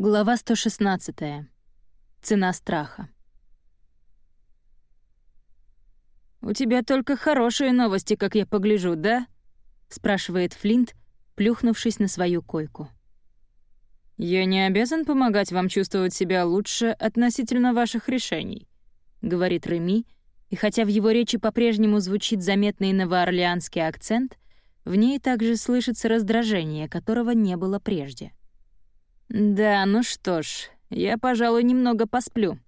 Глава 116. Цена страха. «У тебя только хорошие новости, как я погляжу, да?» — спрашивает Флинт, плюхнувшись на свою койку. «Я не обязан помогать вам чувствовать себя лучше относительно ваших решений», — говорит Реми, и хотя в его речи по-прежнему звучит заметный новоорлеанский акцент, в ней также слышится раздражение, которого не было прежде. «Да, ну что ж, я, пожалуй, немного посплю.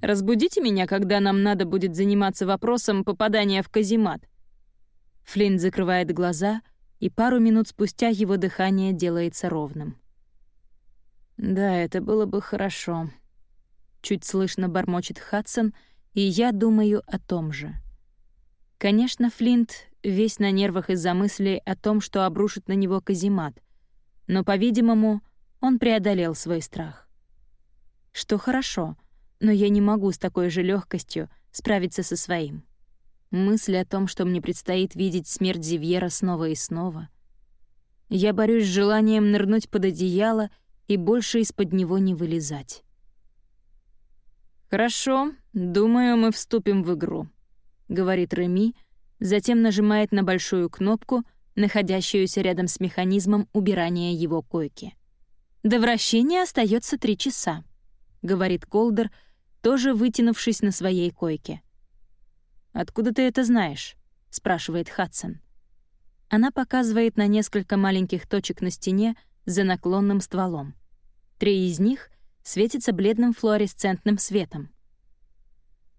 Разбудите меня, когда нам надо будет заниматься вопросом попадания в каземат». Флинн закрывает глаза, и пару минут спустя его дыхание делается ровным. «Да, это было бы хорошо», — чуть слышно бормочет Хадсон, и я думаю о том же. Конечно, Флинт весь на нервах из-за мыслей о том, что обрушит на него каземат, но, по-видимому, он преодолел свой страх. Что хорошо, но я не могу с такой же легкостью справиться со своим. Мысль о том, что мне предстоит видеть смерть Зивьера снова и снова. Я борюсь с желанием нырнуть под одеяло и больше из-под него не вылезать. «Хорошо, думаю, мы вступим в игру», — говорит Реми, затем нажимает на большую кнопку, находящуюся рядом с механизмом убирания его койки. До вращения остается три часа», — говорит Колдер, тоже вытянувшись на своей койке. «Откуда ты это знаешь?» — спрашивает Хадсон. Она показывает на несколько маленьких точек на стене за наклонным стволом. Три из них светятся бледным флуоресцентным светом.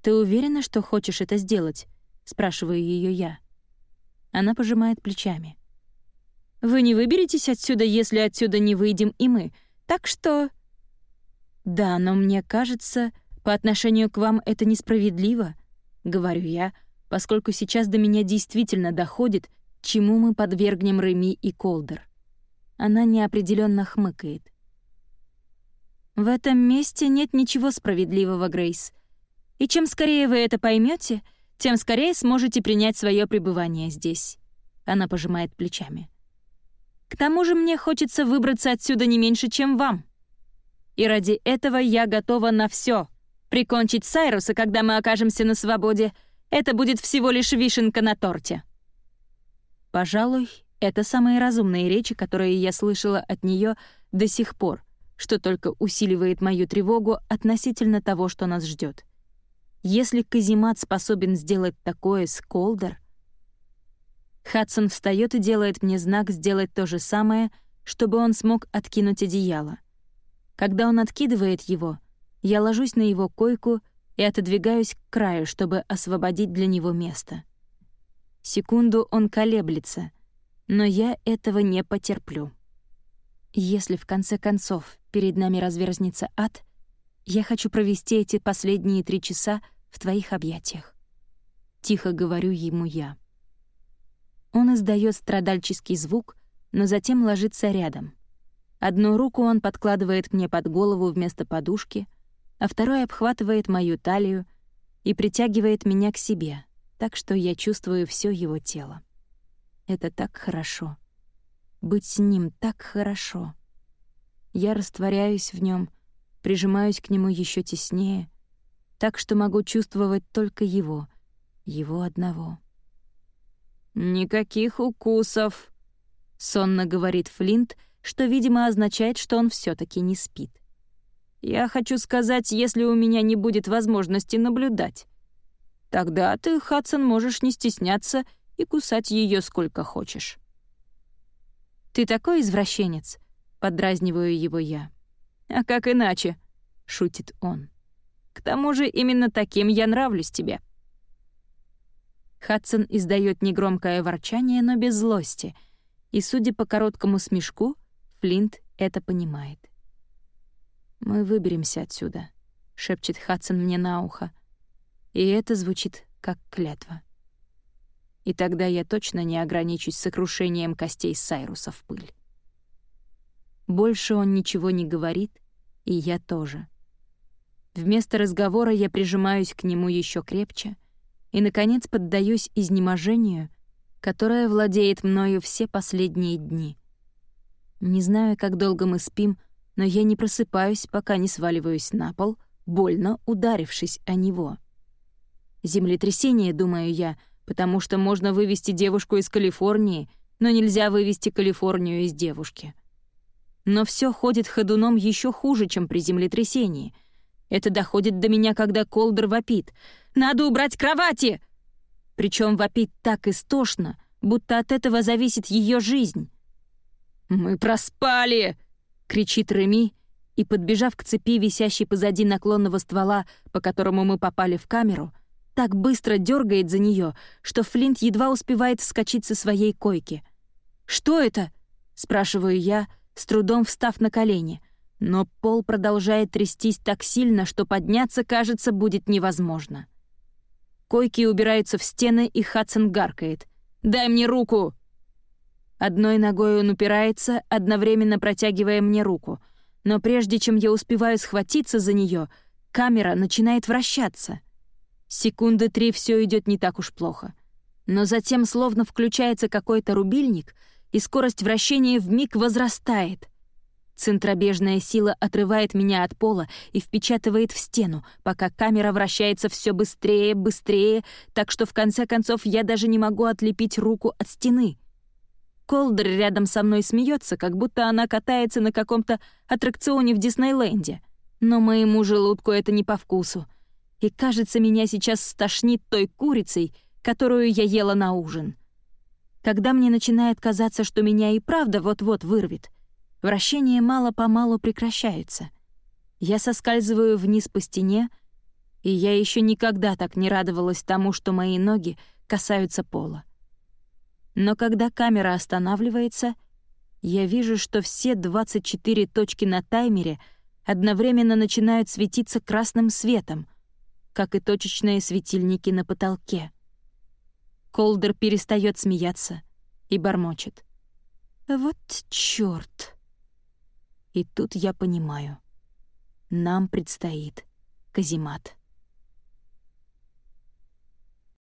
«Ты уверена, что хочешь это сделать?» — спрашиваю ее я. Она пожимает плечами. Вы не выберетесь отсюда, если отсюда не выйдем и мы. Так что...» «Да, но мне кажется, по отношению к вам это несправедливо», — говорю я, поскольку сейчас до меня действительно доходит, чему мы подвергнем Реми и Колдер. Она неопределенно хмыкает. «В этом месте нет ничего справедливого, Грейс. И чем скорее вы это поймете, тем скорее сможете принять свое пребывание здесь». Она пожимает плечами. К тому же мне хочется выбраться отсюда не меньше, чем вам. И ради этого я готова на все. Прикончить Сайруса, когда мы окажемся на свободе, это будет всего лишь вишенка на торте. Пожалуй, это самые разумные речи, которые я слышала от нее до сих пор, что только усиливает мою тревогу относительно того, что нас ждет. Если Казимат способен сделать такое с Колдер — Хадсон встает и делает мне знак сделать то же самое, чтобы он смог откинуть одеяло. Когда он откидывает его, я ложусь на его койку и отодвигаюсь к краю, чтобы освободить для него место. Секунду он колеблется, но я этого не потерплю. Если в конце концов перед нами разверзнется ад, я хочу провести эти последние три часа в твоих объятиях. Тихо говорю ему я. Он издает страдальческий звук, но затем ложится рядом. Одну руку он подкладывает мне под голову вместо подушки, а второй обхватывает мою талию и притягивает меня к себе, так что я чувствую все его тело. Это так хорошо. Быть с ним так хорошо. Я растворяюсь в нем, прижимаюсь к нему еще теснее, так что могу чувствовать только его, его одного. «Никаких укусов», — сонно говорит Флинт, что, видимо, означает, что он все таки не спит. «Я хочу сказать, если у меня не будет возможности наблюдать. Тогда ты, Хадсон, можешь не стесняться и кусать ее сколько хочешь». «Ты такой извращенец», — поддразниваю его я. «А как иначе?» — шутит он. «К тому же именно таким я нравлюсь тебе». Хадсон издает негромкое ворчание, но без злости, и, судя по короткому смешку, Флинт это понимает. «Мы выберемся отсюда», — шепчет Хадсон мне на ухо, и это звучит как клятва. И тогда я точно не ограничусь сокрушением костей Сайруса в пыль. Больше он ничего не говорит, и я тоже. Вместо разговора я прижимаюсь к нему еще крепче — и, наконец, поддаюсь изнеможению, которое владеет мною все последние дни. Не знаю, как долго мы спим, но я не просыпаюсь, пока не сваливаюсь на пол, больно ударившись о него. Землетрясение, думаю я, потому что можно вывести девушку из Калифорнии, но нельзя вывести Калифорнию из девушки. Но все ходит ходуном еще хуже, чем при землетрясении. Это доходит до меня, когда Колдер вопит. «Надо убрать кровати!» Причем вопит так истошно, будто от этого зависит ее жизнь. «Мы проспали!» — кричит Реми, и, подбежав к цепи, висящей позади наклонного ствола, по которому мы попали в камеру, так быстро дергает за нее, что Флинт едва успевает вскочить со своей койки. «Что это?» — спрашиваю я, с трудом встав на колени. Но пол продолжает трястись так сильно, что подняться, кажется, будет невозможно. Койки убираются в стены, и Хадсон гаркает. «Дай мне руку!» Одной ногой он упирается, одновременно протягивая мне руку. Но прежде чем я успеваю схватиться за нее, камера начинает вращаться. Секунды три все идет не так уж плохо. Но затем словно включается какой-то рубильник, и скорость вращения вмиг возрастает. Центробежная сила отрывает меня от пола и впечатывает в стену, пока камера вращается все быстрее, быстрее, так что в конце концов я даже не могу отлепить руку от стены. Колдер рядом со мной смеется, как будто она катается на каком-то аттракционе в Диснейленде. Но моему желудку это не по вкусу — и, кажется, меня сейчас стошнит той курицей, которую я ела на ужин. Когда мне начинает казаться, что меня и правда вот-вот вырвет, вращение мало-помалу прекращается. Я соскальзываю вниз по стене, и я еще никогда так не радовалась тому, что мои ноги касаются пола. Но когда камера останавливается, я вижу, что все 24 точки на таймере одновременно начинают светиться красным светом — как и точечные светильники на потолке. Колдер перестает смеяться и бормочет. «Вот чёрт!» И тут я понимаю. Нам предстоит каземат.